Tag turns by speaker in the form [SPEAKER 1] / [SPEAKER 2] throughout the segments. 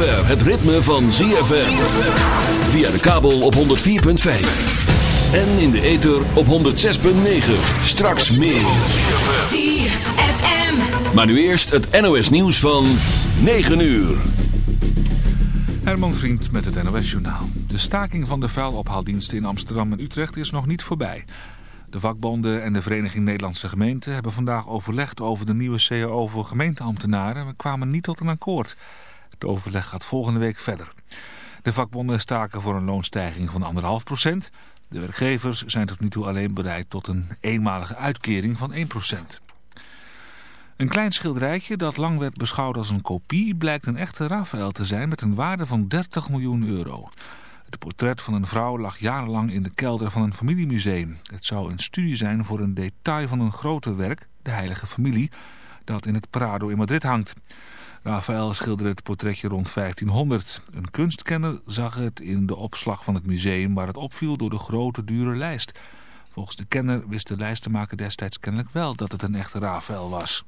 [SPEAKER 1] zover het ritme van ZFM. Via de kabel op 104.5. En in de ether op 106.9. Straks meer.
[SPEAKER 2] ZFM.
[SPEAKER 1] Maar nu eerst het NOS nieuws van 9 uur.
[SPEAKER 3] Herman Vriend met het NOS-journaal. De staking van de vuilophaaldiensten in Amsterdam en Utrecht is nog niet voorbij. De vakbonden en de Vereniging Nederlandse Gemeenten hebben vandaag overlegd over de nieuwe CAO voor gemeenteambtenaren, maar kwamen niet tot een akkoord. Het overleg gaat volgende week verder. De vakbonden staken voor een loonstijging van 1,5 procent. De werkgevers zijn tot nu toe alleen bereid tot een eenmalige uitkering van 1 procent. Een klein schilderijtje dat lang werd beschouwd als een kopie blijkt een echte Raphaël te zijn met een waarde van 30 miljoen euro. Het portret van een vrouw lag jarenlang in de kelder van een familiemuseum. Het zou een studie zijn voor een detail van een groter werk, de Heilige Familie, dat in het Prado in Madrid hangt. Raphaël schilderde het portretje rond 1500. Een kunstkenner zag het in de opslag van het museum waar het opviel door de grote dure lijst. Volgens de kenner wist de lijstenmaker destijds kennelijk wel dat het een echte Raphaël was.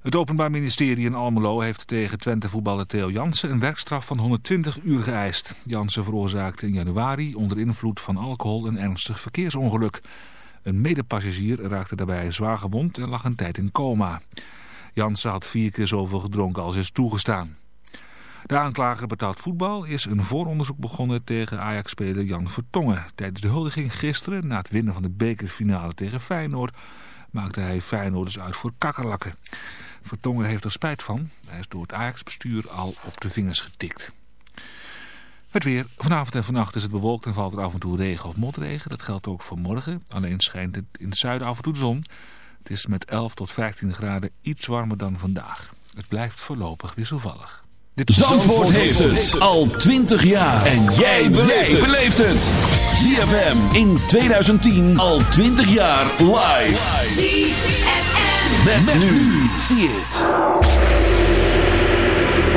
[SPEAKER 3] Het Openbaar Ministerie in Almelo heeft tegen Twente-voetballer Theo Jansen een werkstraf van 120 uur geëist. Jansen veroorzaakte in januari onder invloed van alcohol een ernstig verkeersongeluk. Een medepassagier raakte daarbij zwaar gewond en lag een tijd in coma. Jansen had vier keer zoveel gedronken als is toegestaan. De aanklager betaald voetbal is een vooronderzoek begonnen tegen Ajax-speler Jan Vertongen. Tijdens de huldiging gisteren, na het winnen van de bekerfinale tegen Feyenoord, maakte hij Feyenoorders uit voor kakkerlakken. Vertongen heeft er spijt van. Hij is door het Ajax-bestuur al op de vingers getikt. Het weer. Vanavond en vannacht is het bewolkt en valt er af en toe regen of motregen. Dat geldt ook voor morgen. Alleen schijnt het in het zuiden af en toe de zon. Het is met 11 tot 15 graden iets warmer dan vandaag. Het blijft voorlopig wisselvallig.
[SPEAKER 1] Dit Zandvoort, heeft het al 20 jaar. En jij beleeft het. ZFM in 2010 al 20 jaar live.
[SPEAKER 2] ZFM.
[SPEAKER 1] Met, met nu. Zie het.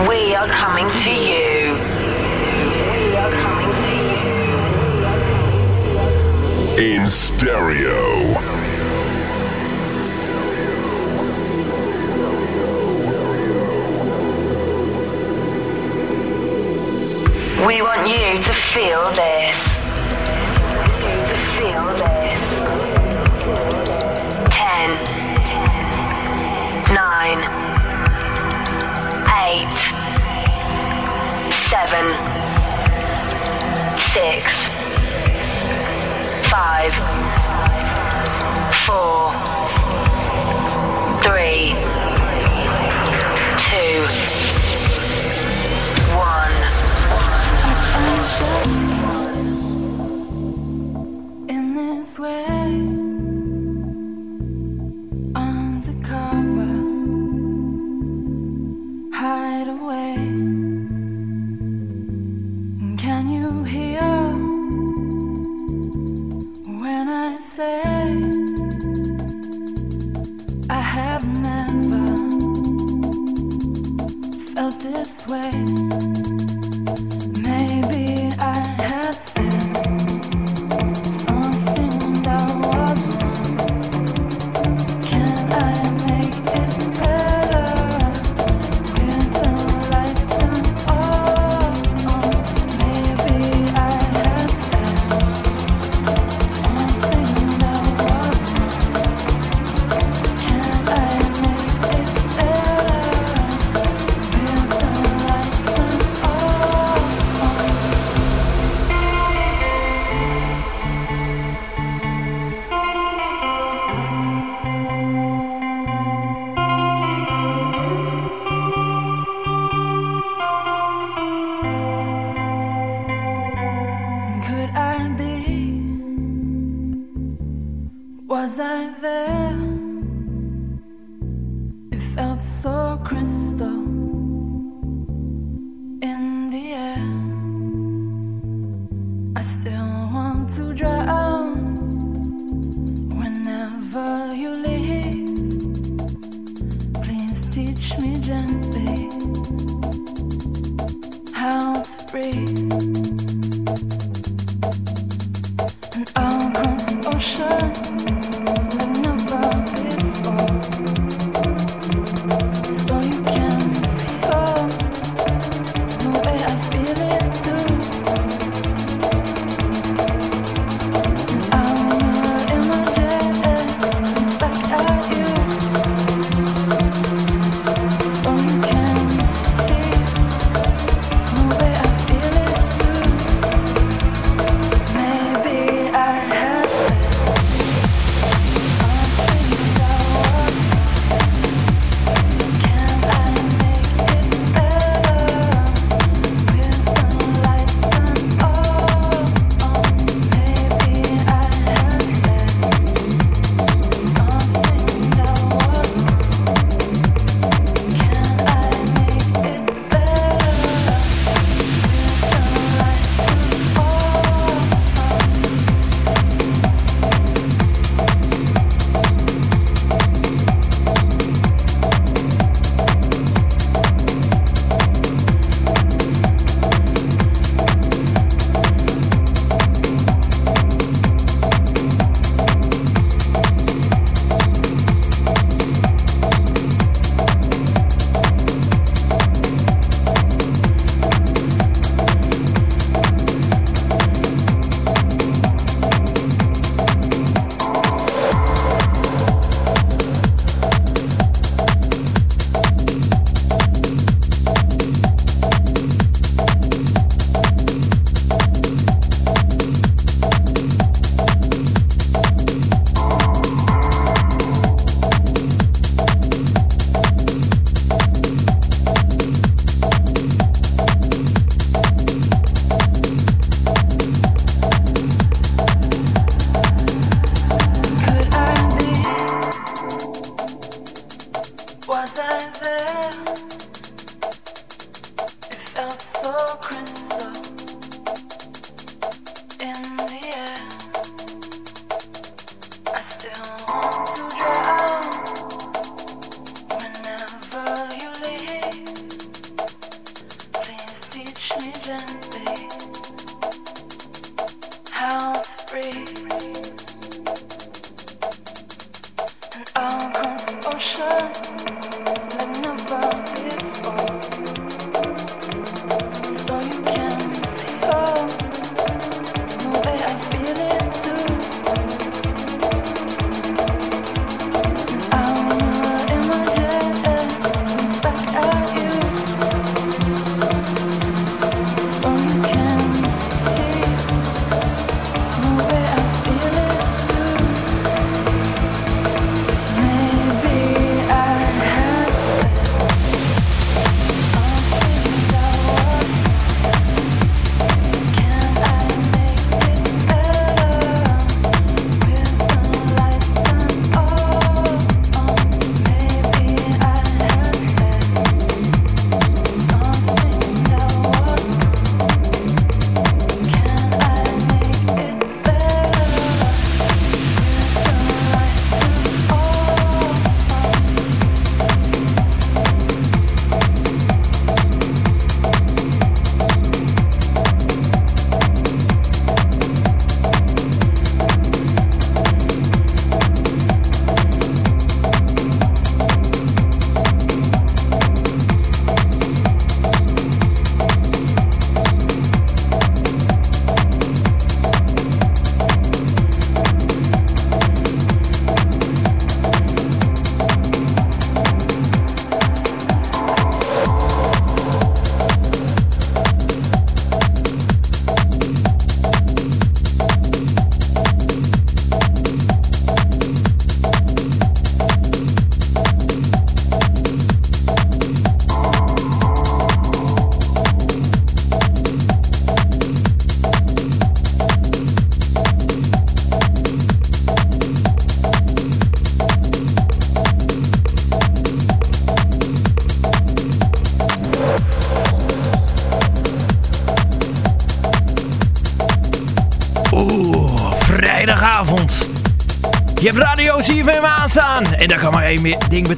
[SPEAKER 4] We are coming to you. We are coming to you.
[SPEAKER 5] in stereo.
[SPEAKER 4] We want you to feel this. To feel this. Ten. Nine. Eight. Seven. Six. Five. Four. Three. Two. One.
[SPEAKER 6] In There? It felt so crystal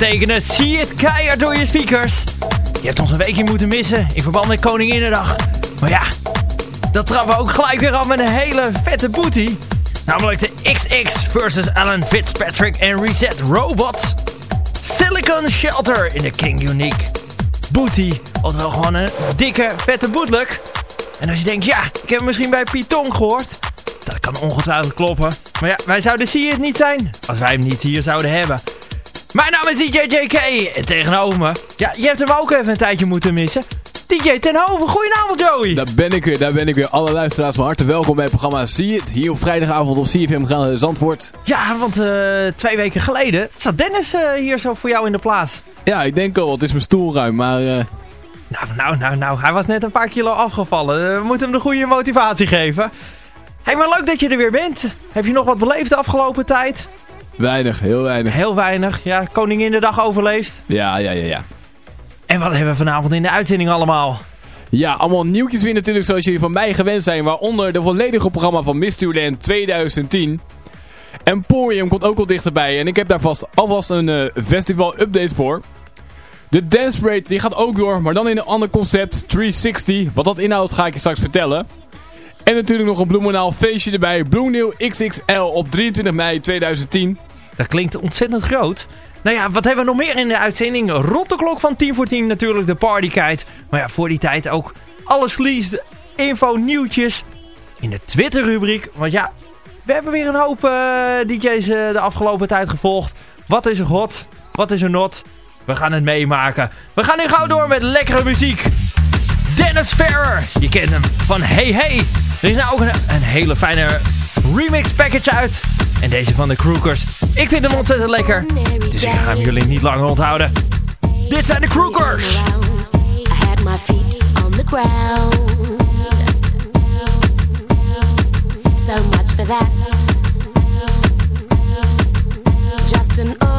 [SPEAKER 5] betekenen. Zie het keihard door je speakers. Je hebt ons een weekje moeten missen in verband met Koninginnedag. Maar ja, dat trappen we ook gelijk weer af met een hele vette booty. Namelijk de XX versus Alan Fitzpatrick en Reset Robots. Silicon Shelter in de King Unique. Booty, oftewel gewoon een dikke, vette bootleg. En als je denkt, ja, ik heb misschien bij Python gehoord. Dat kan ongetwijfeld kloppen. Maar ja, wij zouden het niet zijn als wij hem niet hier zouden hebben. Mijn naam is DJ JK en tegenover me, ja, je hebt hem ook even een tijdje moeten missen. DJ Tenhoven, goedenavond Joey.
[SPEAKER 7] Daar ben ik weer, daar ben ik weer. Alle luisteraars van harte welkom bij het programma Zie het. Hier op vrijdagavond op CFM gaan Zandvoort.
[SPEAKER 5] Ja, want eh, twee weken geleden zat Dennis eh, hier zo voor jou in de plaats.
[SPEAKER 7] Ja, ik denk al, het is mijn stoel ruim, maar... eh,
[SPEAKER 5] Nou, nou, nou, nou, hij was net een paar kilo afgevallen. We moeten hem de goede motivatie geven. hey, maar leuk dat je er weer bent. Heb je nog wat beleefd de afgelopen tijd?
[SPEAKER 7] Weinig, heel weinig.
[SPEAKER 5] Heel weinig. Ja, Koninginnedag overleefd.
[SPEAKER 7] Ja, ja, ja, ja.
[SPEAKER 5] En wat hebben we vanavond in de uitzending allemaal?
[SPEAKER 7] Ja, allemaal nieuwtjes weer natuurlijk zoals jullie van mij gewend zijn. Waaronder de volledige programma van Mysteryland 2010. Emporium komt ook al dichterbij. En ik heb daar vast alvast een eh, festival update voor. De Dance Parade die gaat ook door, maar dan in een ander concept, 360. Wat dat inhoudt ga ik je straks vertellen. En natuurlijk nog een Bloemenaal feestje erbij. Bloemeneel XXL op 23 mei 2010.
[SPEAKER 5] Dat klinkt ontzettend groot. Nou ja, wat hebben we nog meer in de uitzending? Rond de klok van 10 voor 10 natuurlijk de partykite. Maar ja, voor die tijd ook alles leased, info, nieuwtjes. In de Twitter rubriek. Want ja, we hebben weer een hoop eh, DJ's eh, de afgelopen tijd gevolgd. Wat is er hot? Wat is er not? We gaan het meemaken. We gaan nu gauw door met lekkere muziek. Dennis Ferrer. Je kent hem van Hey Hey. Er is nou ook een, een hele fijne remix package uit. En deze van de Krookers. Ik vind hem ontzettend lekker. Dus ik ga hem jullie niet langer onthouden. Dit zijn de
[SPEAKER 8] ground. So much for that. Just an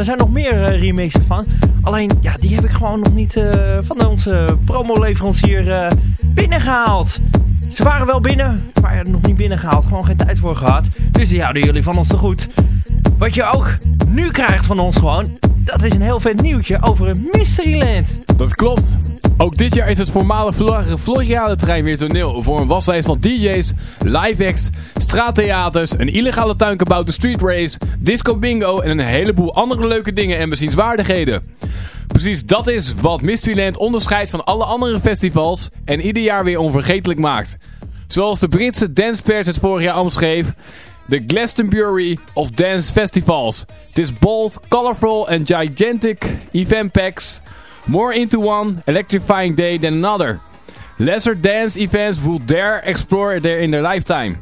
[SPEAKER 5] er zijn nog meer eh, remixen van. Alleen, ja, die heb ik gewoon nog niet eh, van onze promoleverancier eh, binnengehaald. Ze waren wel binnen, maar nog niet binnengehaald. Gewoon geen tijd voor gehad. Dus die houden jullie van ons te goed. Wat je ook nu krijgt van ons gewoon... dat is een heel vet nieuwtje over een Mysteryland.
[SPEAKER 7] Dat klopt. Ook dit jaar is het voormalige Floriade terrein weer toneel voor een waslijst van DJ's, live acts, straattheaters, een illegale tuingebouwde street race, disco bingo en een heleboel andere leuke dingen en bezienswaardigheden. Precies dat is wat Mysteryland onderscheidt van alle andere festivals en ieder jaar weer onvergetelijk maakt. Zoals de Britse dancepers het vorig jaar omschreef, de Glastonbury of Dance Festivals. Het is bold, colorful en gigantic event packs More into one electrifying day than another. Lesser dance events will dare explore there in their lifetime.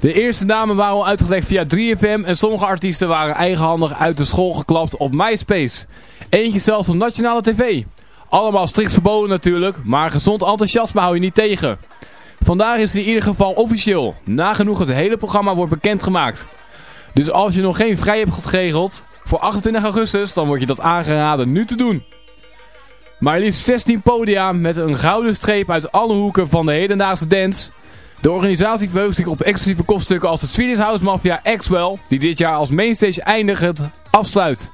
[SPEAKER 7] De eerste namen waren al uitgelegd via 3FM en sommige artiesten waren eigenhandig uit de school geklapt op MySpace. Eentje zelfs op nationale tv. Allemaal strikt verboden natuurlijk, maar gezond enthousiasme hou je niet tegen. Vandaag is het in ieder geval officieel. Nagenoeg het hele programma wordt bekendgemaakt. Dus als je nog geen vrij hebt geregeld voor 28 augustus, dan wordt je dat aangeraden nu te doen. Maar liefst 16 podia met een gouden streep uit alle hoeken van de hedendaagse dance. De organisatie verheugt zich op exclusieve kopstukken als de Swedish House Mafia Axwell, die dit jaar als mainstage eindigend afsluit.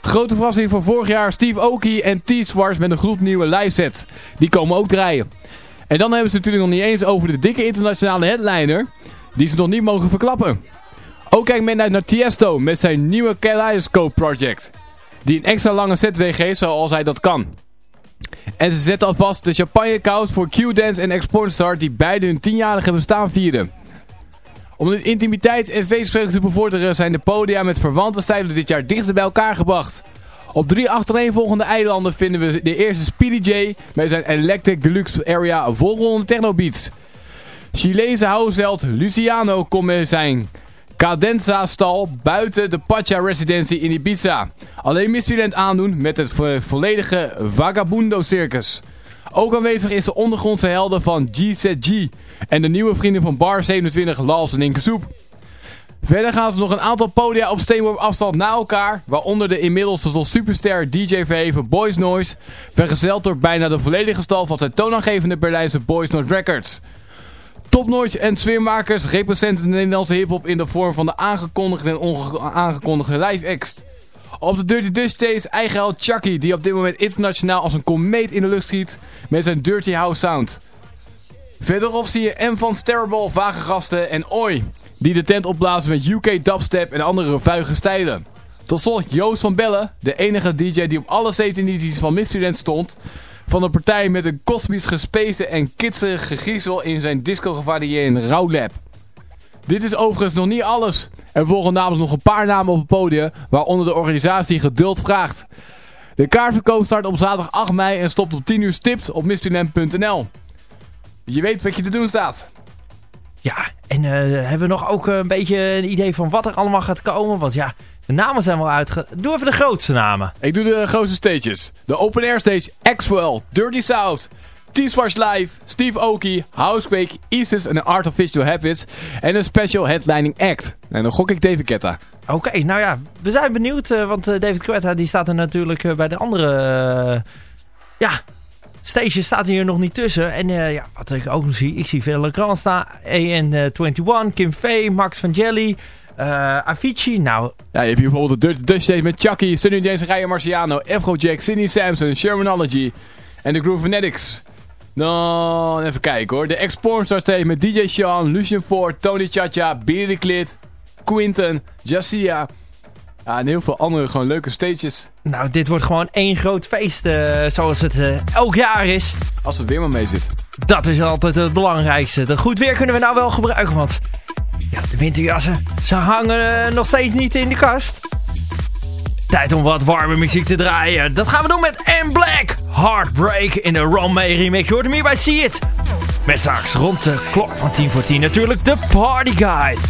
[SPEAKER 7] Grote verrassing voor vorig jaar Steve Aoki en T-Swars met een gloednieuwe live set. Die komen ook draaien. En dan hebben ze het natuurlijk nog niet eens over de dikke internationale headliner, die ze nog niet mogen verklappen. Ook kijkt men uit naar Tiesto met zijn nieuwe Kaleidoscope Project. Die een extra lange set weergeeft zoals hij dat kan. En ze zetten alvast de champagne koud voor Q-Dance en Exportstar die beide hun tienjarige bestaan vieren. Om de intimiteit en feestvreugde te bevorderen zijn de podia met verwante stijlen dit jaar dichter bij elkaar gebracht. Op drie achtereenvolgende eilanden vinden we de eerste Speedy J met zijn Electric Deluxe Area volgende technobeats. Chileense househeld Luciano komt met zijn Cadenza-stal buiten de Pacha Residency in Ibiza. Alleen Mysteryland aandoen met het vo- volledige Vagabundo Circus. Ook aanwezig is de ondergrondse helden van GZG en de nieuwe vrienden van Bar 27 Lals en Inkesoep. Verder gaan ze nog een aantal podia op steenworp afstand na elkaar, waaronder de inmiddels tot superster DJ verheven Boys Noise, vergezeld door bijna de volledige stal van zijn toonaangevende Berlijnse Boys Noise Records. Topnotch en sfeermakers representen de Nederlandse hiphop in de vorm van de aangekondigde en onaangekondigde live acts. Op de Dirty Dutch stage eigen held Chucky, die op dit moment internationaal als een komeet in de lucht schiet met zijn Dirty House sound. Verderop zie je M van Sterreball, vage gasten en Oi, die de tent opblazen met UK dubstep en andere vuige stijlen. Tot slot Joost van Bellen, de enige DJ die op alle 17 edities van Mysteryland stond, van een partij met een kosmisch gespezen en kitserige griezel in zijn disco gevarieerde rouwlab. Dit is overigens nog niet alles. Er volgen namelijk nog een paar namen op het podium, waaronder de organisatie geduld vraagt. De kaartverkoop start op zaterdag 8 mei en stopt op 10 uur stipt op mysteryland.nl. Je weet wat je te doen staat.
[SPEAKER 5] Ja, en eh, hebben we nog ook een beetje een idee van wat er allemaal gaat komen? Want ja, de namen zijn wel uitge... Doe even de grootste namen.
[SPEAKER 7] Ik doe de grootste stages. De open air stage, Axwell, Dirty South, T-Swars Live, Steve Aoki, Housequake, Isis en Artificial Habits en een special headlining act. En dan gok ik David Ketta.
[SPEAKER 5] Oké, nou ja, we zijn benieuwd, eh, want eh, David Quetta die staat er natuurlijk eh, bij de andere... ja, stages staat hier nog niet tussen. En ja, wat ik ook nog zie, ik zie veel Legrand staan. AN21, Kim Vee, Max van Jelly, eh, Avicii. Nou,
[SPEAKER 7] Ja, je hebt hier bijvoorbeeld de Dirty Dutch stage met Chucky, Sunny James en Ryan Marciano, Afrojack, Sidney Samson, Shermanology en de Groove Fanatics. Dan even kijken hoor. De Ex-Pornstar stage met DJ Sean, Lucian Ford, Tony Chacha, Billy Klit, Quinten, Jassia. Ja, en heel veel andere gewoon leuke stages.
[SPEAKER 5] nou, dit wordt gewoon één groot feest eh, zoals het eh, elk jaar is.
[SPEAKER 7] Als het weer maar mee zit.
[SPEAKER 5] Dat is altijd het belangrijkste. Dat goed weer kunnen we nou wel gebruiken, want ja, de winterjassen, ze hangen eh, nog steeds niet in de kast. Tijd om wat warme muziek te draaien. Dat gaan we doen met M Black. Heartbreak in de Ron remix. Je hoort hem bij See It. Met straks rond de klok van 10 voor 10 natuurlijk de Party Guide.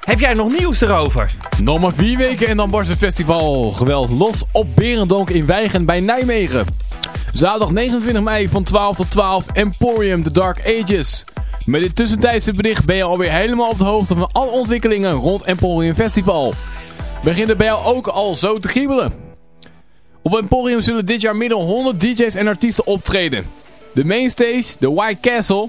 [SPEAKER 5] Heb jij nog nieuws erover?
[SPEAKER 7] Nog maar vier weken en dan barst festival geweld los op Berendonk in Weigen bij Nijmegen. Zaterdag 29 mei van 12 tot 12 Emporium The Dark Ages. Met dit tussentijdse bericht ben je alweer helemaal op de hoogte van alle ontwikkelingen rond Emporium Festival. Begint het bij jou ook al zo te kriebelen? Op Emporium zullen dit jaar meer dan 100 DJ's en artiesten optreden. De mainstage, de White Castle,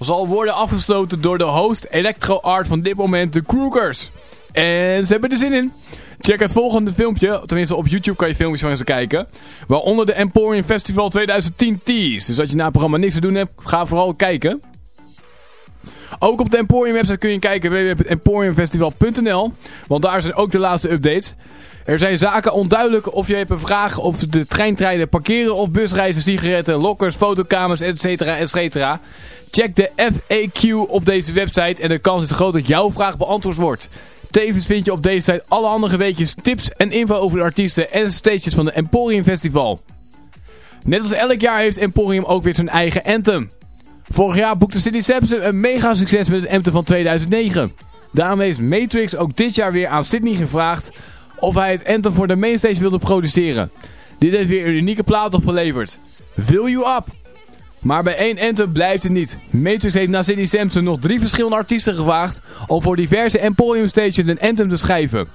[SPEAKER 7] zal worden afgesloten door de host Electro Art van dit moment, de Krookers. En ze hebben er zin in. Check het volgende filmpje, tenminste op YouTube kan je filmpjes van ze kijken. Waaronder de Emporium Festival 2010 tease. Dus als je na het programma niks te doen hebt, ga vooral kijken. Ook op de Emporium website kun je kijken www.emporiumfestival.nl Want daar zijn ook de laatste updates. Er zijn zaken onduidelijk of je hebt een vraag of de treintreinen parkeren of busreizen, sigaretten, lokkers, fotokamers, etc. etc. Check de FAQ op deze website en de kans is groot dat jouw vraag beantwoord wordt. Tevens vind je op deze site alle andere weetjes, tips en info over de artiesten en stages van de Emporium Festival. Net als elk jaar heeft Emporium ook weer zijn eigen anthem. Vorig jaar boekte City Samson een mega succes met het anthem van 2009. Daarmee heeft Matrix ook dit jaar weer aan Sydney gevraagd of hij het anthem voor de mainstage wilde produceren. Dit heeft weer een unieke plaat opgeleverd. Fill You Up! Maar bij één anthem blijft het niet. Matrix heeft na Sidney Sampson nog drie verschillende artiesten gevraagd om voor diverse Emporium stations een anthem te schrijven.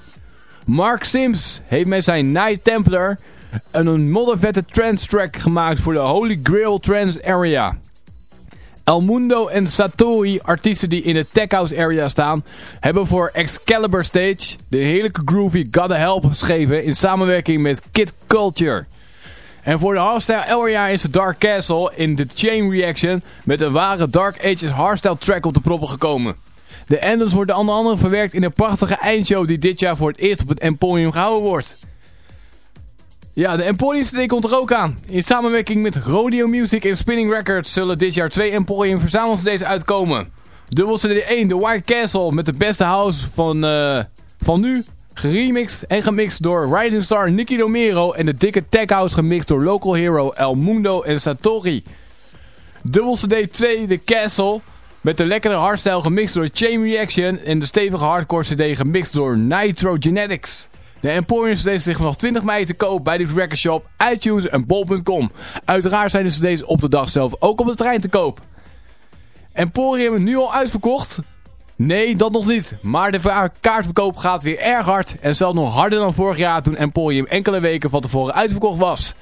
[SPEAKER 7] Mark Sims heeft met zijn Night Templar een moddervette trance track gemaakt voor de Holy Grail Trance Area. El Mundo en Satori, artiesten die in de Tech House area staan, hebben voor Excalibur Stage de heerlijke groovy Gotta Help geschreven in samenwerking met Kid Culture. En voor de hardstyle area is de Dark Castle in de Chain Reaction met een ware Dark Ages hardstyle track op de proppen gekomen. De anthems worden onder andere verwerkt in een prachtige eindshow die dit jaar voor het eerst op het Emporium gehouden wordt. Ja, de Emporium CD komt er ook aan. In samenwerking met Rodeo Music en Spinning Records zullen dit jaar twee Emporium verzamels CD's uitkomen. Dubbel CD 1, The White Castle met de beste house van, eh, van nu. Geremixed en gemixt door Rising Star Nicky Romero en de dikke tech house gemixt door local hero El Mundo en Satori. Dubbel CD 2, The Castle met de lekkere hardstyle gemixt door Chain Reaction en de stevige hardcore CD gemixt door Nitro Genetics. De Emporium CD's liggen nog 20 mei te koop bij de Record Shop, iTunes en bol.com. Uiteraard zijn de CD's op de dag zelf ook op de trein te koop. Emporium nu al uitverkocht? Nee, dat nog niet. Maar de kaartverkoop gaat weer erg hard. En zelfs nog harder dan vorig jaar toen Emporium enkele weken van tevoren uitverkocht was.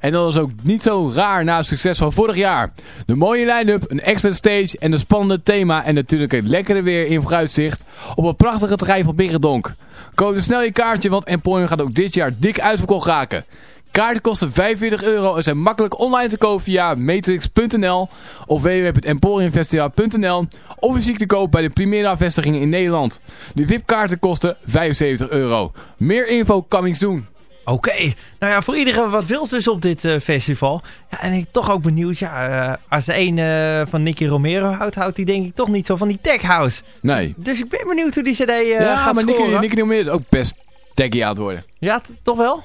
[SPEAKER 7] En dat is ook niet zo raar na het succes van vorig jaar. De mooie line-up, een extra stage en een spannende thema en natuurlijk het lekkere weer in vooruitzicht op een prachtige terrein van Berendonk. Koop dus snel je kaartje, want Emporium gaat ook dit jaar dik uitverkocht raken. Kaarten kosten 45 euro en zijn makkelijk online te kopen via matrix.nl of www.emporiumfestival.nl of fysiek te koop bij de Primera vestigingen in Nederland. De VIP-kaarten kosten 75 euro. Meer info coming soon.
[SPEAKER 5] Oké, nou ja, voor iedereen wat wils dus op dit eh, festival. Ja, en ik toch ook benieuwd, ja, eh, als de een eh, van Nicky Romero houdt, houdt hij denk ik toch niet zo van die tech house.
[SPEAKER 7] Nee.
[SPEAKER 5] Dus ik ben benieuwd hoe die cd
[SPEAKER 7] ja,
[SPEAKER 5] gaat
[SPEAKER 7] maar
[SPEAKER 5] scoren.
[SPEAKER 7] Nicky, Nicky Romero is ook best techy aan het worden.
[SPEAKER 5] Ja, toch wel?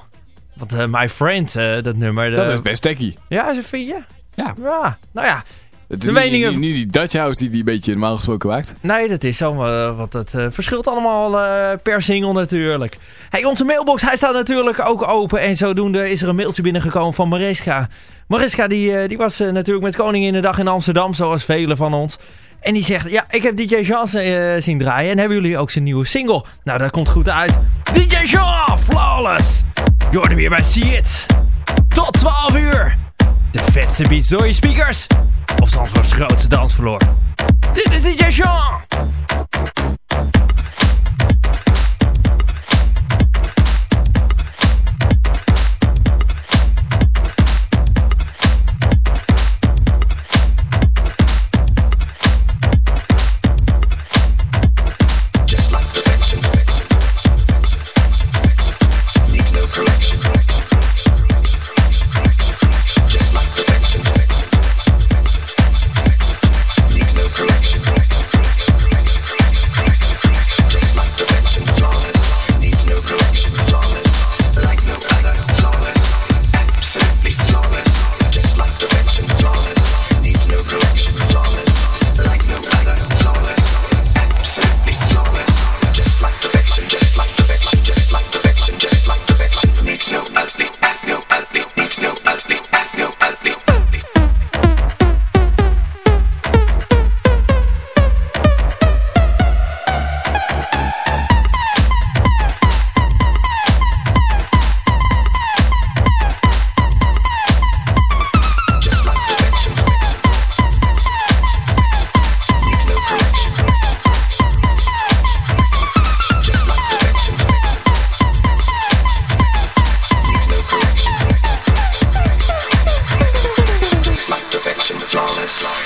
[SPEAKER 5] Want eh, My Friend, eh, dat nummer.
[SPEAKER 7] Dat
[SPEAKER 5] eh,
[SPEAKER 7] is best techy.
[SPEAKER 5] Ja, zo vind je?
[SPEAKER 7] Ja.
[SPEAKER 5] Ja, nou ja.
[SPEAKER 7] Het
[SPEAKER 5] De
[SPEAKER 7] niet,
[SPEAKER 5] meningen-
[SPEAKER 7] niet, niet die Dutch House die die een beetje normaal gesproken maakt.
[SPEAKER 5] Nee, dat is zo, want het verschilt allemaal per single natuurlijk. Hey, onze mailbox, hij staat natuurlijk ook open. En zodoende is er een mailtje binnengekomen van Mariska. Mariska, die, die was natuurlijk met Koningin de Dag in Amsterdam, zoals velen van ons. En die zegt, ja, ik heb DJ Jean eh, zien draaien. En hebben jullie ook zijn nieuwe single? Nou, dat komt goed uit. DJ Jean, flawless. Je hier bij See It. Tot 12 uur. De vetste beats door je speakers. Op Zandvoorts grootste dansvloer. Dit is DJ Jean.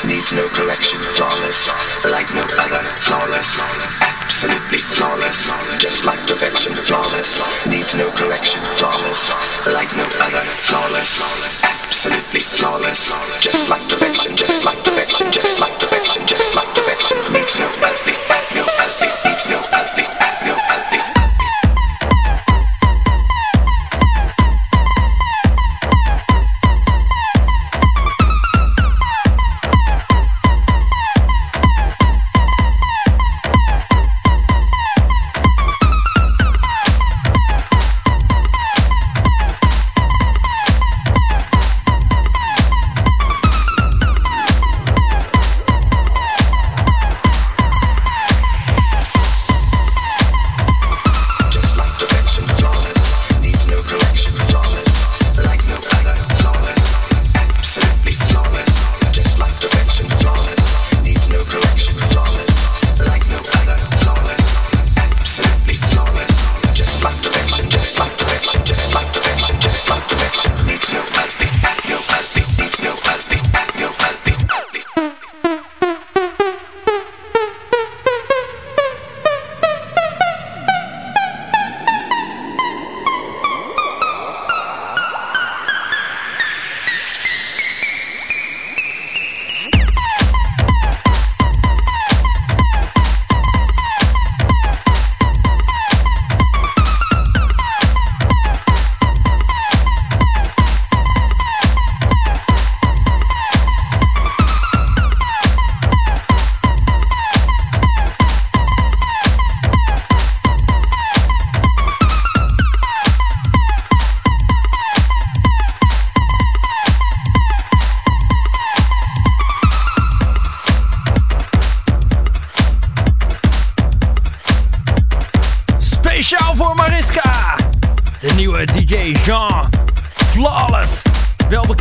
[SPEAKER 9] Needs no correction, flawless, like no other, flawless, absolutely
[SPEAKER 5] flawless, just like perfection, flawless, needs no correction, flawless, like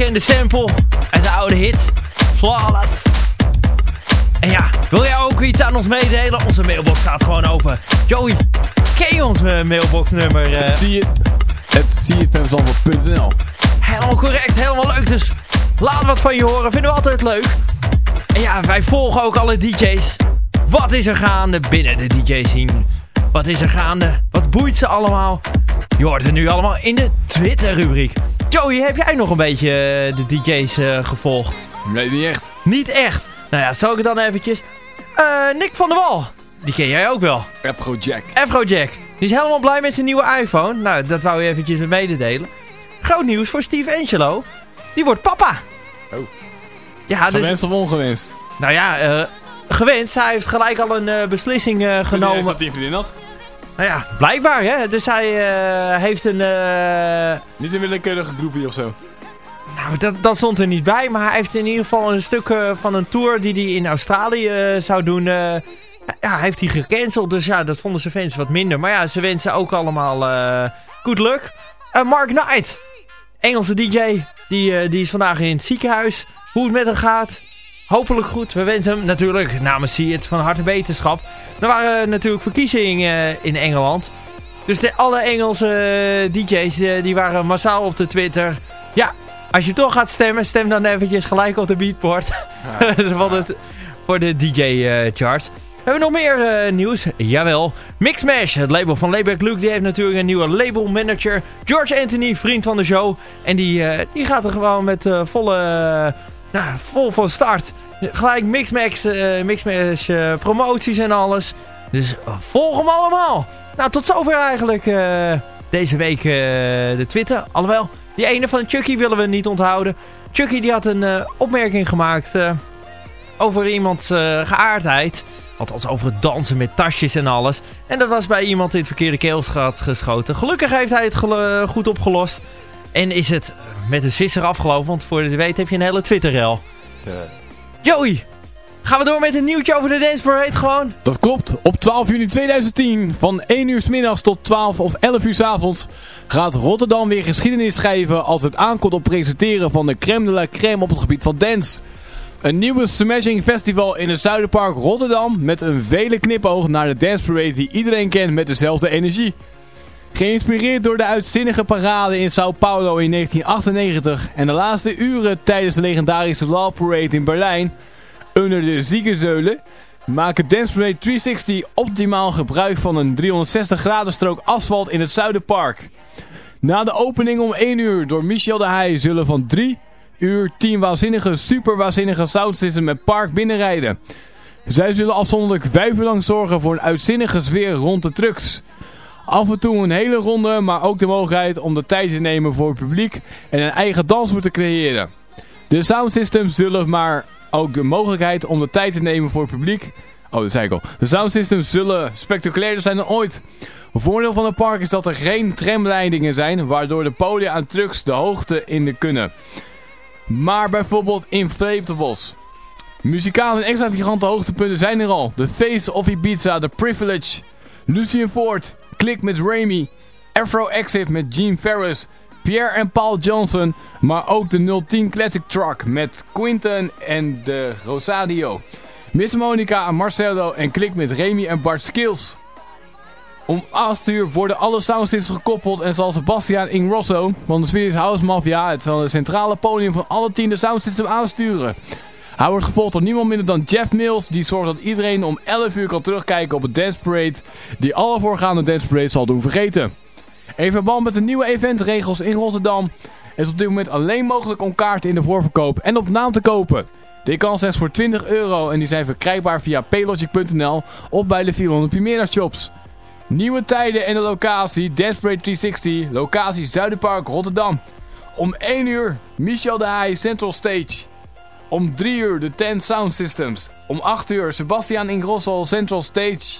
[SPEAKER 5] Welbekende sample uit de oude hit. Flawless. En ja, wil jij ook iets aan ons meedelen? Onze mailbox staat gewoon open. Joey, ken je ons mailboxnummer? eh?
[SPEAKER 7] Zie het. Het cfmzandvoort.nl
[SPEAKER 5] Helemaal correct, helemaal leuk. Dus laat wat van je horen, vinden we altijd leuk. En ja, wij volgen ook alle DJ's. Wat is er gaande binnen de DJ-scene? Wat is er gaande? Wat boeit ze allemaal? Je hoort het nu allemaal in de Twitter-rubriek. Joey, heb jij nog een beetje eh, de DJ's eh, gevolgd?
[SPEAKER 7] Nee, niet echt.
[SPEAKER 5] Niet echt. Nou ja, zal ik het dan eventjes... Eh, Nick van der Wal. Die ken jij ook wel.
[SPEAKER 7] Afrojack.
[SPEAKER 5] Afrojack. Die is helemaal blij met zijn nieuwe iPhone. Nou, dat wou je eventjes mededelen. Groot nieuws voor Steve Angelo. Die wordt papa.
[SPEAKER 7] Oh.
[SPEAKER 5] Ja, dus,
[SPEAKER 7] Gewenst of ongewenst?
[SPEAKER 5] nou ja, eh gewenst. Hij heeft gelijk al een beslissing genomen.
[SPEAKER 7] Dat hij vriendin had.
[SPEAKER 5] Nou ja, blijkbaar hè. Dus hij eh, heeft een... eh,
[SPEAKER 7] Niet een willekeurige groepie of zo.
[SPEAKER 5] nou, dat, dat stond er niet bij. Maar hij heeft in ieder geval een stuk eh, van een tour die hij in Australië zou doen... ja, heeft hij gecanceld. Dus ja, dat vonden zijn fans wat minder. Maar ja, ze wensen ook allemaal good luck. Mark Knight, Engelse DJ, die, die is vandaag in het ziekenhuis. Hoe het met hem gaat, hopelijk goed. We wensen hem natuurlijk namens It van harte wetenschap. Er waren natuurlijk verkiezingen eh, in Engeland. Dus de, alle Engelse eh, DJ's eh, die waren massaal op de Twitter. Ja, als je toch gaat stemmen, stem dan eventjes gelijk op de beatport. voor, het, voor de DJ-charts. We hebben nog meer nieuws. Jawel. Mixmash, het label van Layback Luke, die heeft natuurlijk een nieuwe labelmanager. George Anthony, vriend van de show. En die, die gaat er gewoon met volle, nou, vol van start. Gelijk Mixmax, eh, Mixmash eh, promoties en alles. Dus eh, volg hem allemaal. Nou, tot zover eigenlijk deze week de Twitter. Alhoewel, die ene van Chucky willen we niet onthouden. Chucky die had een opmerking gemaakt over iemands geaardheid. Althans over het dansen met tasjes en alles. En dat was bij iemand in het verkeerde keelsgat geschoten. Gelukkig heeft hij het goed opgelost. En is het met een sisser afgelopen. Want voor je weet heb je een hele Twitter-rel. Joey, gaan we door met een nieuwtje over de Dance Parade gewoon?
[SPEAKER 7] Dat klopt. Op 12 juni 2010, van 1 uur 's middags tot 12 of 11 uur 's avonds, gaat Rotterdam weer geschiedenis schrijven als het aankomt op presenteren van de crème de la crème op het gebied van dance. Een nieuwe Smashing Festival in het Zuiderpark Rotterdam met een vele knipoog naar de dance parade die iedereen kent met dezelfde energie. Geïnspireerd door de uitzinnige parade in Sao Paulo in 1998 en de laatste uren tijdens de legendarische Law Parade in Berlijn, onder de Ziegenzeulen, maken Dance Parade 360 optimaal gebruik van een 360 graden strook asfalt in het Zuiderpark. Na de opening om 1 uur door Michel de Heij zullen van 3 uur 10 waanzinnige, super waanzinnige soundsystem met park binnenrijden. Zij zullen afzonderlijk 5 uur lang zorgen voor een uitzinnige sfeer rond de trucks. Af en toe een hele ronde, maar ook de mogelijkheid om de tijd te nemen voor het publiek en een eigen dansvoer te creëren. De soundsystems zullen maar ook de mogelijkheid om de tijd te nemen voor het publiek. Oh, dat zei ik al. De soundsystems zullen spectaculairder zijn dan ooit. Voordeel van het park is dat er geen tramleidingen zijn, waardoor de podia aan trucks de hoogte in de kunnen. Maar bijvoorbeeld inflatables. Muzikaal en extra gigante hoogtepunten zijn er al. The Face of Ibiza, The Privilege, Lucien Ford, Click met Remy, Afro Exit met Gene Ferris, Pierre en Paul Johnson, maar ook de 010 Classic Truck met Quinten en de Rosadio. Miss Monica, Marcelo en Click met Remy en Bart Skills. Om 8 uur worden alle soundsystems gekoppeld en zal Sebastian Ingrosso van de Swedish House Mafia het van het centrale podium van alle tien de soundsystems aansturen. Hij wordt gevolgd door niemand minder dan Jeff Mills, die zorgt dat iedereen om 11 uur kan terugkijken op het Dance Parade, die alle voorgaande Dance Parade zal doen vergeten. In verband met de nieuwe eventregels in Rotterdam is op dit moment alleen mogelijk om kaarten in de voorverkoop en op naam te kopen. Dit kan slechts voor 20 euro en die zijn verkrijgbaar via paylogic.nl of bij de 400 Primera shops. Nieuwe tijden en de locatie Dance Parade 360, locatie Zuiderpark Rotterdam. Om 1 uur Michel de Heij Central Stage. Om 3 uur de 10 Sound Systems. Om 8 uur Sebastian Ingrosso Central Stage.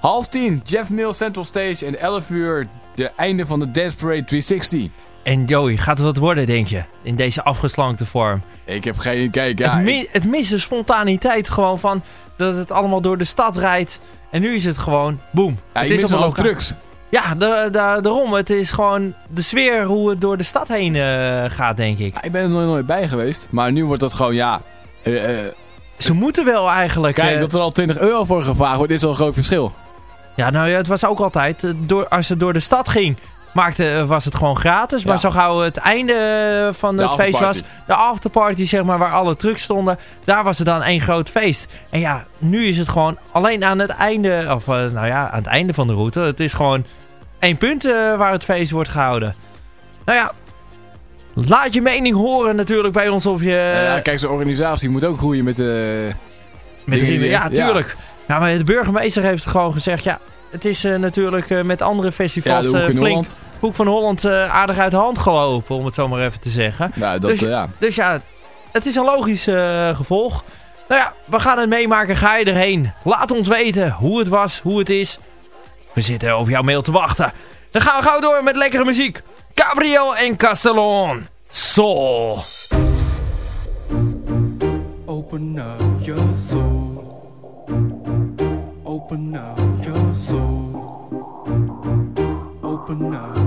[SPEAKER 7] Half 10 Jeff Mills Central Stage. En 11 uur de einde van de Dance Parade 360.
[SPEAKER 5] En Joey, gaat het wat worden denk je? In deze afgeslankte vorm.
[SPEAKER 7] Ik heb geen... Kijk, ja...
[SPEAKER 5] het,
[SPEAKER 7] ik-
[SPEAKER 5] mi het mist de spontaniteit gewoon van dat het allemaal door de stad rijdt. En nu is het gewoon, boom.
[SPEAKER 7] ja,
[SPEAKER 5] het
[SPEAKER 7] ik
[SPEAKER 5] is
[SPEAKER 7] mis
[SPEAKER 5] op een
[SPEAKER 7] al
[SPEAKER 5] loka-
[SPEAKER 7] trucks.
[SPEAKER 5] Ja, de, de, daarom. Het is gewoon de sfeer hoe het door de stad heen eh, gaat, denk ik.
[SPEAKER 7] Ja, ik ben er nooit, nooit bij geweest. Maar nu wordt dat gewoon, ja... eh, eh,
[SPEAKER 5] Ze moeten wel eigenlijk...
[SPEAKER 7] kijk, dat er al 20 euro voor gevraagd wordt, is wel een groot verschil.
[SPEAKER 5] Ja, nou ja, het was ook altijd... door, als het door de stad ging, maakte, was het gewoon gratis. Maar
[SPEAKER 7] Ja.
[SPEAKER 5] zo gauw het einde van
[SPEAKER 7] De
[SPEAKER 5] het feest was... De afterparty, zeg maar, waar alle trucks stonden... Daar was het dan één groot feest. En ja, nu is het gewoon alleen aan het einde... Of nou ja, aan het einde van de route. Het is gewoon één punt eh, waar het feest wordt gehouden. Nou ja... Laat je mening horen natuurlijk bij ons op je...
[SPEAKER 7] Ja, ja, kijk, zo'n organisatie moet ook groeien met de...
[SPEAKER 5] Met
[SPEAKER 7] Dingen
[SPEAKER 5] riemen.
[SPEAKER 7] die
[SPEAKER 5] Ja,
[SPEAKER 7] ja.
[SPEAKER 5] tuurlijk. Ja. maar de burgemeester heeft gewoon gezegd... Ja, het is eh, natuurlijk eh, met andere
[SPEAKER 7] Ja,
[SPEAKER 5] festivals eh,
[SPEAKER 7] in
[SPEAKER 5] flink...
[SPEAKER 7] Holland.
[SPEAKER 5] Hoek van Holland eh, aardig uit de hand gelopen, om het zo maar even te zeggen.
[SPEAKER 7] Nou, dat,
[SPEAKER 5] Dus-
[SPEAKER 7] eh, ja.
[SPEAKER 5] Dus ja, het is een logisch eh, gevolg. Nou ja, we gaan het meemaken. Ga je erheen? Laat ons weten hoe het was, hoe het is. We zitten op jouw mail te wachten. Dan gaan we gauw door met lekkere muziek. Gabriel en Castellon. Soul.
[SPEAKER 10] Open up your soul. Open up your soul. Open up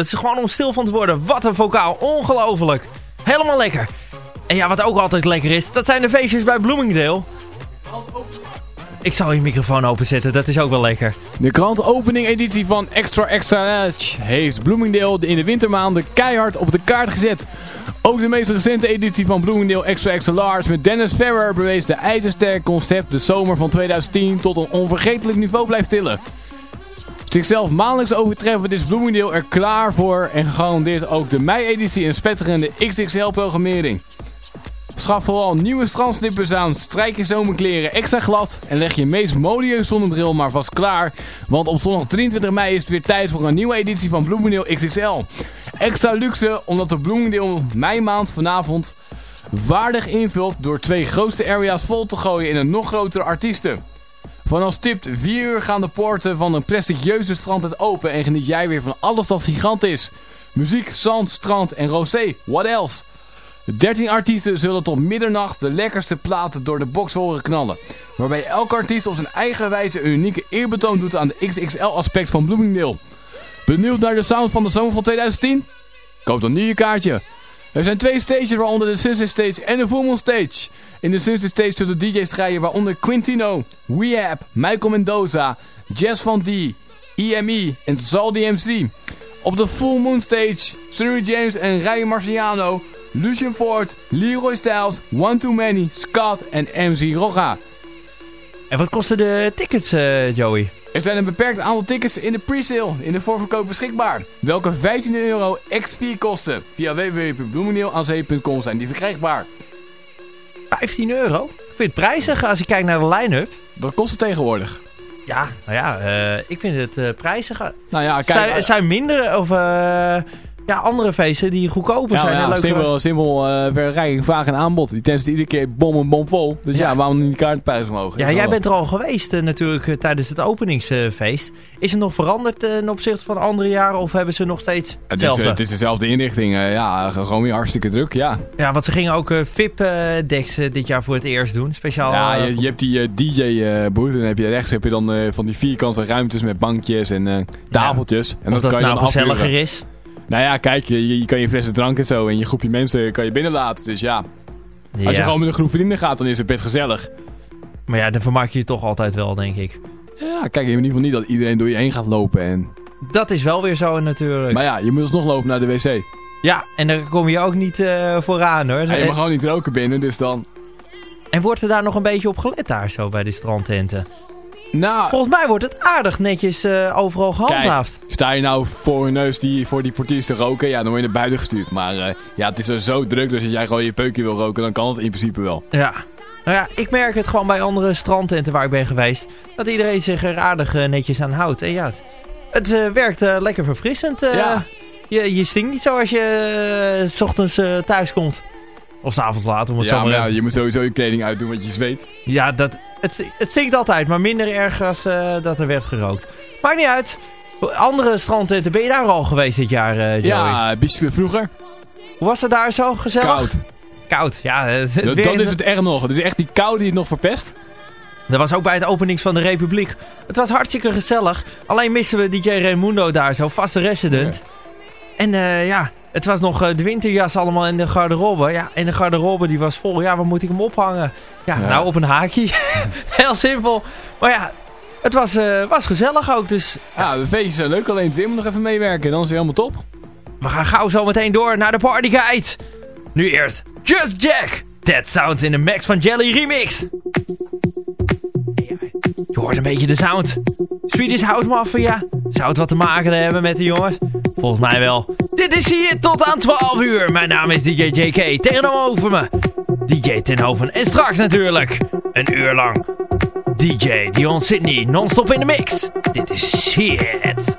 [SPEAKER 5] dat is gewoon om stil van te worden. Wat een vocaal, ongelooflijk. Helemaal lekker. En ja, wat ook altijd lekker is, dat zijn de feestjes bij Bloomingdale. Ik zal je microfoon openzetten, dat is ook wel lekker.
[SPEAKER 7] De krantopening editie van Extra Extra Large heeft Bloomingdale in de wintermaanden keihard op de kaart gezet. Ook de meest recente editie van Bloomingdale Extra Extra Large met Dennis Ferrer bewees de ijzersterk concept de zomer van 2010 tot een onvergetelijk niveau blijft tillen. Zichzelf maandelijks overtreffen is Bloomingdale er klaar voor en gegarandeerd ook de mei-editie een spetterende XXL-programmering. Schaf vooral nieuwe strandslippers aan, strijk je zomerkleren extra glad en leg je meest modieuze zonnebril maar vast klaar. Want op zondag 23 mei is het weer tijd voor een nieuwe editie van Bloomingdale XXL. extra luxe omdat de Bloomingdale mei maand vanavond waardig invult door twee grootste areas vol te gooien in een nog grotere artiesten. Vanaf stipt 4 uur gaan de poorten van een prestigieuze strandtent open en geniet jij weer van alles dat gigant is. Muziek, zand, strand en rosé, what else? 13 artiesten zullen tot middernacht de lekkerste platen door de box horen knallen. Waarbij elke artiest op zijn eigen wijze een unieke eerbetoon doet aan de XXL aspect van Bloomingdale. Benieuwd naar de sound van de zomer van 2010? Koop dan nu je kaartje. Er zijn twee stages waaronder de Sunset Stage en de Full Stage. In de Sunset Stage zullen DJ's rijden waaronder Quintino, Weab, Michael Mendoza, Jazz Van D, EME en Zal DMC. Op de Full Moon Stage, Sunny James en Ryan Marciano, Lucian Ford, Leroy Styles, One Too Many, Scott en MC Rocca.
[SPEAKER 5] En wat kosten de tickets, eh, Joey?
[SPEAKER 7] Er zijn een beperkt aantal tickets in de pre-sale in de voorverkoop beschikbaar. Welke 15 euro ex-4 kosten. Via www.bloemendeelaanzee.com zijn die verkrijgbaar.
[SPEAKER 5] 15 euro? Ik vind het prijzig als ik kijk naar de line-up.
[SPEAKER 7] Dat kost het tegenwoordig.
[SPEAKER 5] Ja, nou ja, eh, ik vind het eh, prijzig.
[SPEAKER 7] Nou ja, kijk...
[SPEAKER 5] Zijn, zijn mindere of eh, ja, andere feesten die goedkoper
[SPEAKER 7] ja,
[SPEAKER 5] zijn? en
[SPEAKER 7] ja, simpel, simpel eh verrijking, vraag en aanbod. Die test iedere keer bom en bom vol. Dus ja,
[SPEAKER 5] Ja.
[SPEAKER 7] waarom niet de kaartprijs omhoog?
[SPEAKER 5] Ja, jij bent er al geweest eh, natuurlijk eh, tijdens het openingsfeest. Is het nog veranderd ten opzichte van andere jaren of hebben ze nog steeds
[SPEAKER 7] Het is,
[SPEAKER 5] hetzelfde?
[SPEAKER 7] het is dezelfde inrichting. ja, gewoon weer hartstikke druk, ja.
[SPEAKER 5] Ja, want ze gingen ook VIP-decks dit jaar voor het eerst doen. Speciaal.
[SPEAKER 7] ja, je, hebt die DJ-boot en dan heb je rechts heb je dan van die vierkante ruimtes met bankjes en tafeltjes. En dat
[SPEAKER 5] dat
[SPEAKER 7] kan je
[SPEAKER 5] nou
[SPEAKER 7] dan
[SPEAKER 5] gezelliger is.
[SPEAKER 7] Nou ja, kijk, je, je kan je flessen drank en zo en je groepje mensen kan je binnenlaten. Dus ja, als je gewoon met een groep vrienden gaat, dan is het best gezellig.
[SPEAKER 5] Maar ja, dan vermaak je je toch altijd wel, denk ik.
[SPEAKER 7] Ja, kijk, in ieder geval niet dat iedereen door je heen gaat lopen. En...
[SPEAKER 5] Dat is wel weer zo natuurlijk.
[SPEAKER 7] Maar ja, je moet alsnog lopen naar de wc.
[SPEAKER 5] Ja, en daar kom je ook niet eh, vooraan hoor.
[SPEAKER 7] Ja, je mag gewoon niet roken binnen, dus dan...
[SPEAKER 5] En wordt er daar nog een beetje op gelet daar zo bij de strandtenten?
[SPEAKER 7] Nou,
[SPEAKER 5] Volgens mij wordt het aardig netjes eh, overal gehandhaafd.
[SPEAKER 7] Kijk, sta je nou voor een neus die, voor die portiers te roken, ja, dan word je naar buiten gestuurd. Maar eh, ja, het is er zo druk, dus als jij gewoon je peukje wil roken, dan kan het in principe wel.
[SPEAKER 5] Ja. Nou ja, ik merk het gewoon bij andere strandtenten waar ik ben geweest. Dat iedereen zich er aardig eh, netjes aan houdt. En ja, het, het werkt lekker verfrissend.
[SPEAKER 7] Ja.
[SPEAKER 5] je, je stinkt niet zo als je s ochtends thuis komt. Of s'avonds laat, om het zo
[SPEAKER 7] Ja,
[SPEAKER 5] maar
[SPEAKER 7] maar ja, je moet sowieso je kleding uitdoen, want je zweet.
[SPEAKER 5] Ja, dat, het, het stinkt altijd, maar minder erg als eh, dat er werd gerookt. Maakt niet uit. Andere strandtenten, ben je daar al geweest dit jaar, eh Joey?
[SPEAKER 7] Ja, beetje vroeger.
[SPEAKER 5] Hoe was het daar zo? Gezellig?
[SPEAKER 7] Koud.
[SPEAKER 5] Koud, ja. het
[SPEAKER 7] Dat,
[SPEAKER 5] weer-
[SPEAKER 7] dat is het echt nog. Het is echt die kou die het nog verpest.
[SPEAKER 5] Dat was ook bij het openings van de Republiek. Het was hartstikke gezellig. Alleen missen we DJ Raimundo daar zo, vaste resident. En eh, ja, het was nog eh, de winterjas allemaal in de garderobe. Ja, en de garderobe die was vol. Ja, waar moet ik hem ophangen? Ja,
[SPEAKER 7] Ja.
[SPEAKER 5] nou op een haakje. Heel simpel. Maar ja, het was, eh, was gezellig ook. Dus
[SPEAKER 7] Ja, de feestjes zijn leuk, alleen het weer moet nog even meewerken. Dan is het helemaal top.
[SPEAKER 5] we gaan gauw zo meteen door naar de Party Guide. Nu eerst Just Jack. That Sound in de Max van Jelly remix. Je hoort een beetje de sound. Swedish House Mafia. Zou het wat te maken hebben met de jongens? Volgens mij wel. Dit is hier tot aan 12 uur. Mijn naam is DJ JK. Tegenover me. DJ Tenhoven. En straks natuurlijk. Een uur lang. DJ Dion Sydney. Non-stop in de mix. Dit is shit.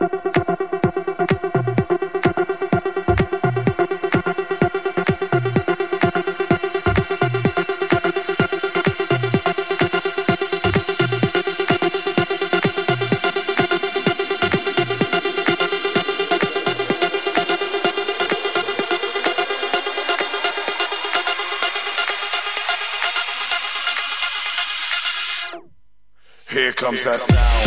[SPEAKER 11] Comes that sound.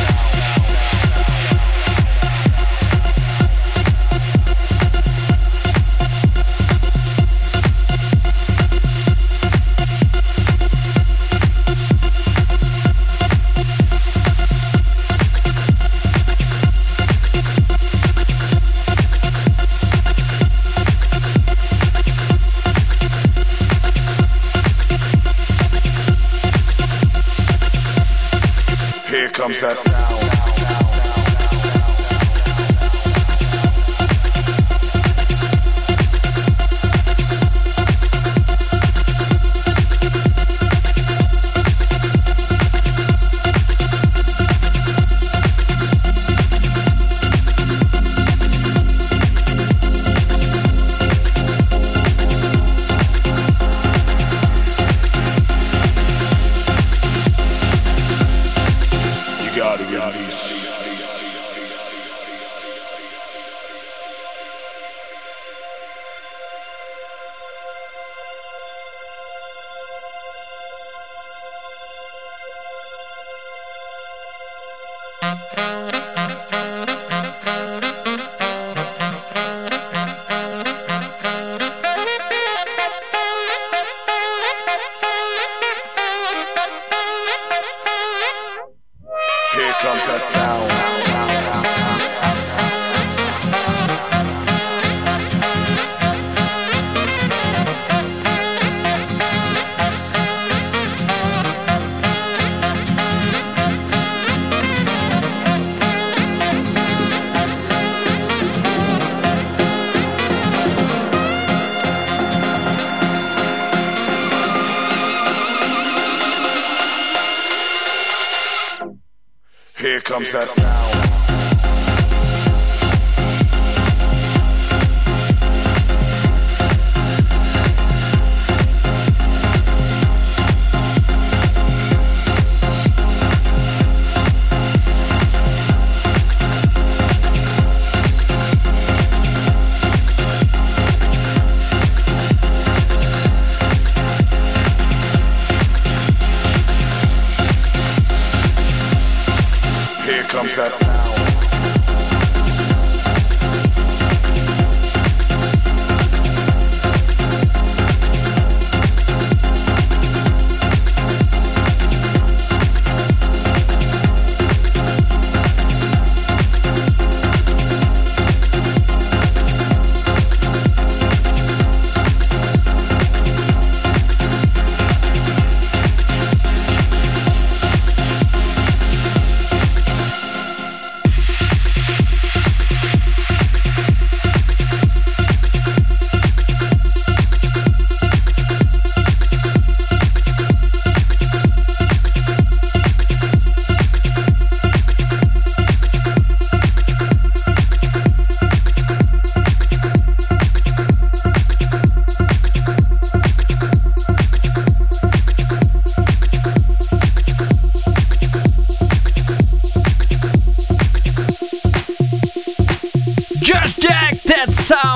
[SPEAKER 11] Here comes that sound.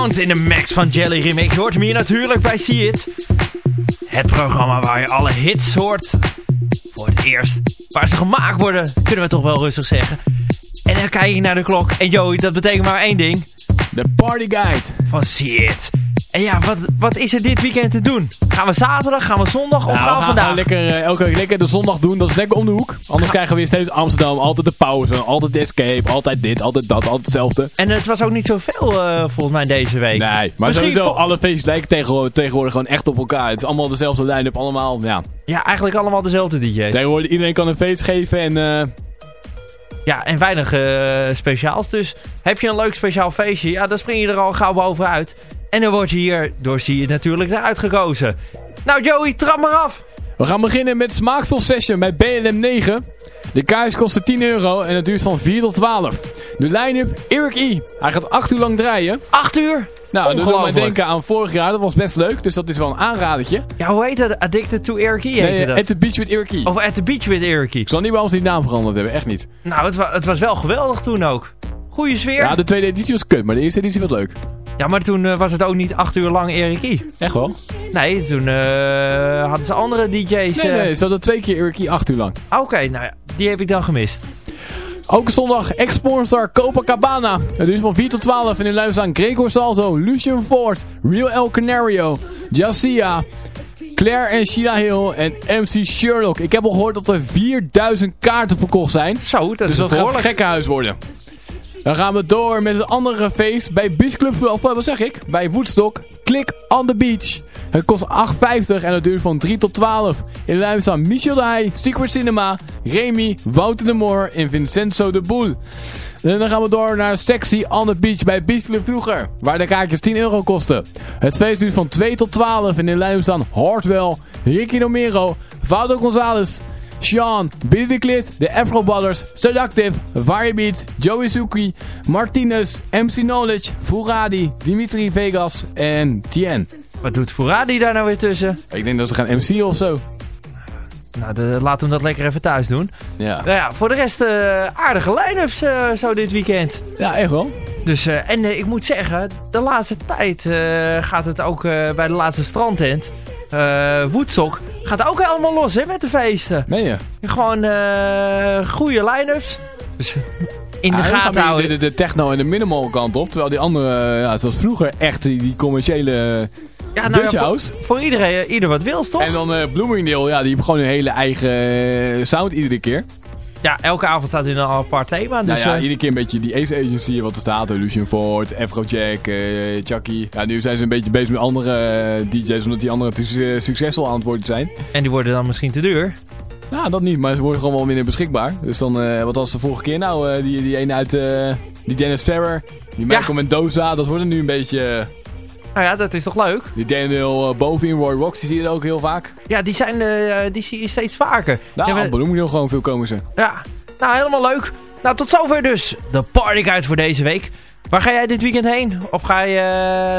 [SPEAKER 11] Sound
[SPEAKER 5] in de max van Jelly Remix. Je hoort hem hier natuurlijk bij See It. Het programma waar je alle hits hoort. Voor het eerst. Waar ze gemaakt worden, kunnen we toch wel rustig zeggen. En dan kijk je naar de klok. En Joey, dat betekent maar één ding.
[SPEAKER 7] De Party Guide.
[SPEAKER 5] Van See It. En ja, wat, wat is er dit weekend te doen? Gaan we zaterdag, gaan we zondag of
[SPEAKER 7] Nou,
[SPEAKER 5] gaan
[SPEAKER 7] we gaan
[SPEAKER 5] vandaag?
[SPEAKER 7] gewoon lekker, eh, elke week lekker de zondag doen. Dat is lekker om de hoek. Anders krijgen we weer steeds Amsterdam. Altijd de pauze. Altijd de escape. Altijd dit. Altijd dat. Altijd hetzelfde.
[SPEAKER 5] En het was ook niet zoveel eh volgens mij deze week.
[SPEAKER 7] Nee, maar
[SPEAKER 5] Misschien
[SPEAKER 7] sowieso, alle feestjes lijken tegenwoordig, tegenwoordig gewoon echt op elkaar. Het is allemaal dezelfde line-up, allemaal, ja.
[SPEAKER 5] Ja, eigenlijk allemaal dezelfde DJ's.
[SPEAKER 7] Tegenwoordig, iedereen kan een feest geven en eh,
[SPEAKER 5] Ja, en weinig speciaals. Dus heb je een leuk speciaal feestje, ja, dan spring je er al gauw bovenuit. En dan word je hier door zie je natuurlijk eruit gekozen. Nou Joey, trap maar af.
[SPEAKER 7] we gaan beginnen met Smaakstof Session bij BLM 9. De kaars kostte 10 euro en het duurt van 4 tot 12. De line-up Eric E. Hij gaat 8 uur lang draaien.
[SPEAKER 5] 8 uur?
[SPEAKER 7] Nou, dat doet mij denken aan vorig jaar. Dat was best leuk, dus dat is wel een aanradertje.
[SPEAKER 5] Ja, hoe heet dat? Addicted to Ericie heette
[SPEAKER 7] Nee,
[SPEAKER 5] dat.
[SPEAKER 7] At the Beach with Eric E.
[SPEAKER 5] Of At the Beach with Ericie.
[SPEAKER 7] Ik zal niet bij ons die naam veranderd hebben, echt niet.
[SPEAKER 5] Nou, het, wa- het was wel geweldig toen ook. Goeie sfeer.
[SPEAKER 7] Ja, de tweede editie was kut, maar de eerste editie was leuk.
[SPEAKER 5] Ja, maar toen eh, was het ook niet 8 uur lang Ericie.
[SPEAKER 7] Echt wel?
[SPEAKER 5] Nee, toen eh, hadden ze andere DJ's.
[SPEAKER 7] Nee,
[SPEAKER 5] eh.
[SPEAKER 7] nee, ze hadden twee keer Eric E 8 uur lang.
[SPEAKER 5] Oké, nou ja, die heb ik dan gemist.
[SPEAKER 7] Ook zondag ex-pornstar Copacabana. Het duurt van 4 tot 12 en in luisteren staan Gregor Salzo, Lucian Ford, Real El Canario, Jasia, Claire en Sheila Hill en MC Sherlock. Ik heb al gehoord dat er 4000 kaarten verkocht zijn.
[SPEAKER 5] Zo, dat
[SPEAKER 7] dus
[SPEAKER 5] is
[SPEAKER 7] dat gaat een gekkenhuis worden. Dan gaan we door met het andere feest bij Beach Club, of wat zeg ik? Bij Woodstock. Click on the Beach. Het kost 8,50 en het duurt van 3 tot 12. In de lijn staan Michel de Secret Cinema, Remy, Wouter de Moor en Vincenzo de Boel. En dan gaan we door naar Sexy on the Beach bij Beach Club vroeger. Waar de kaartjes 10 euro kosten. Het feest duurt van 2 tot 12 en in de lijn staan Hardwell, Ricky Romero, Valdo Gonzalez, Sean, Billy the Clit, de Afro Brothers, Seductive, Varibeat, Joey Suki, Martinez, MC Knowledge, Furadi, Dimitri Vegas en Tien.
[SPEAKER 5] Wat doet Furadi daar nou weer tussen?
[SPEAKER 7] Ik denk dat ze gaan MC of zo.
[SPEAKER 5] Nou, de, laten we dat lekker even thuis doen.
[SPEAKER 7] Ja,
[SPEAKER 5] Nou ja, voor de rest eh, aardige line-ups eh, zo dit weekend.
[SPEAKER 7] ja echt wel.
[SPEAKER 5] Dus, eh, en ik moet zeggen, de laatste tijd gaat het ook bij de laatste strandtent, eh Woodstock, gaat ook helemaal los hè, met de feesten.
[SPEAKER 7] Meen je?
[SPEAKER 5] Gewoon eh goede line-ups. Dus in de gaten houden.
[SPEAKER 7] de, de, de techno en de minimal kant op. Terwijl die andere, ja, zoals vroeger, echt die, die commerciële
[SPEAKER 5] Ja, nou,
[SPEAKER 7] Dutch
[SPEAKER 5] ja, voor,
[SPEAKER 7] house.
[SPEAKER 5] voor iedereen, ieder wat wils, toch?
[SPEAKER 7] En dan eh Bloomingdale, ja, die hebben gewoon een hele eigen eh, sound iedere keer.
[SPEAKER 5] Ja, elke avond staat in een apart thema. Dus,
[SPEAKER 7] nou ja,
[SPEAKER 5] eh,
[SPEAKER 7] iedere keer een beetje die Ace Agency wat er staat. Illusion Ford, Afrojack, eh Chucky. Ja, nu zijn ze een beetje bezig met andere eh, DJ's, omdat die andere te su- succesvol aan het worden zijn.
[SPEAKER 5] en die worden dan misschien te duur.
[SPEAKER 7] Nou, dat niet, maar ze worden gewoon wel minder beschikbaar. Dus dan, eh, wat was de vorige keer nou? eh, die, die ene uit, eh, die Dennis Ferrer, die Michael Mendoza, dat wordt er nu een beetje...
[SPEAKER 5] Nou ja, dat is toch leuk?
[SPEAKER 7] die Daniel uh, Bovin, Roy Rocks, die zie je ook heel vaak.
[SPEAKER 5] Ja, die, zijn, eh, die zie je steeds vaker.
[SPEAKER 7] Nou,
[SPEAKER 5] ja,
[SPEAKER 7] ja,
[SPEAKER 5] we-
[SPEAKER 7] Bloomingdale gewoon veel komen ze.
[SPEAKER 5] ja, nou helemaal leuk. Nou, tot zover dus de partyguide voor deze week. Waar ga jij dit weekend heen? Of ga je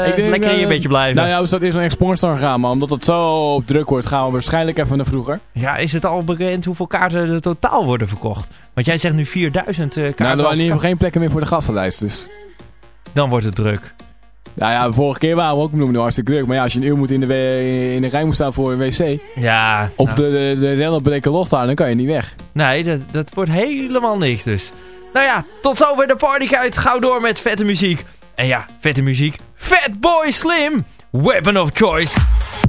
[SPEAKER 5] eh,
[SPEAKER 7] denk,
[SPEAKER 5] lekker in je bedje blijven?
[SPEAKER 7] Nou ja, we zouden eerst naar Exportstar gaan, maar omdat het zo druk wordt, gaan we waarschijnlijk even naar vroeger.
[SPEAKER 5] Ja, is het al bekend hoeveel kaarten er totaal worden verkocht? Want jij zegt nu 4000 eh, kaarten.
[SPEAKER 7] Nou, er waren in ieder geval geen plekken meer voor de gastenlijst, dus...
[SPEAKER 5] Dan wordt het druk.
[SPEAKER 7] Nou ja, de vorige keer waren we ook Bloomingdale hartstikke druk. Maar ja, als je een uur moet in de, in de rij moet staan voor een wc...
[SPEAKER 5] Ja,
[SPEAKER 7] Of
[SPEAKER 5] nou,
[SPEAKER 7] de, de, de rellen breken los daar, dan kan je niet weg.
[SPEAKER 5] nee, dat, dat wordt helemaal niks dus. Nou ja, tot zover de partyguide. Gauw door met vette muziek. En ja, vette muziek. Fatboy Slim, Weapon of Choice.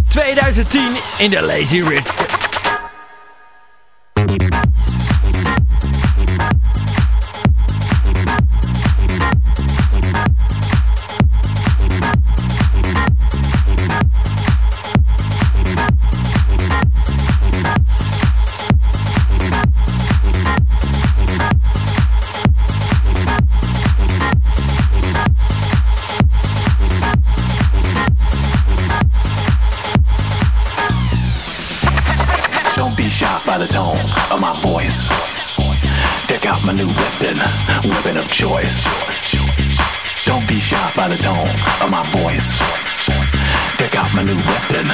[SPEAKER 5] 2010 in de Lazy Rich.
[SPEAKER 9] Be shocked by the tone of my voice. Check out my new weapon, weapon of choice. Don't be shocked by the tone of my voice. Check out my new weapon,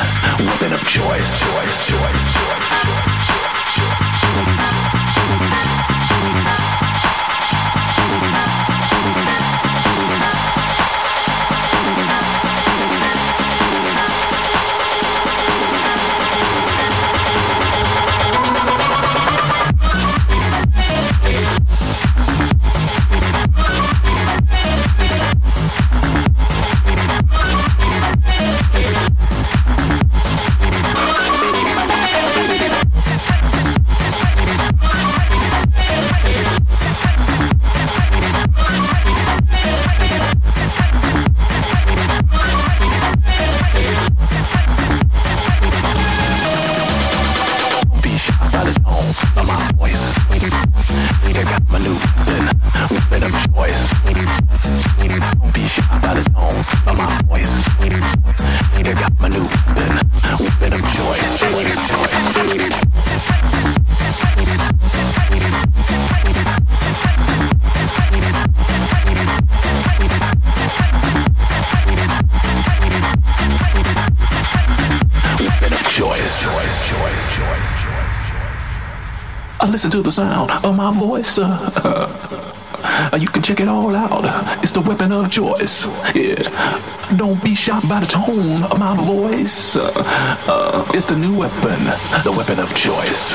[SPEAKER 9] weapon of choice. choice, choice, choice, Don't to the sound of my voice. Uh, you can check it all out. It's the weapon of choice. Yeah. Don't be shocked by the tone of my voice. Uh, it's the new weapon, the weapon of choice.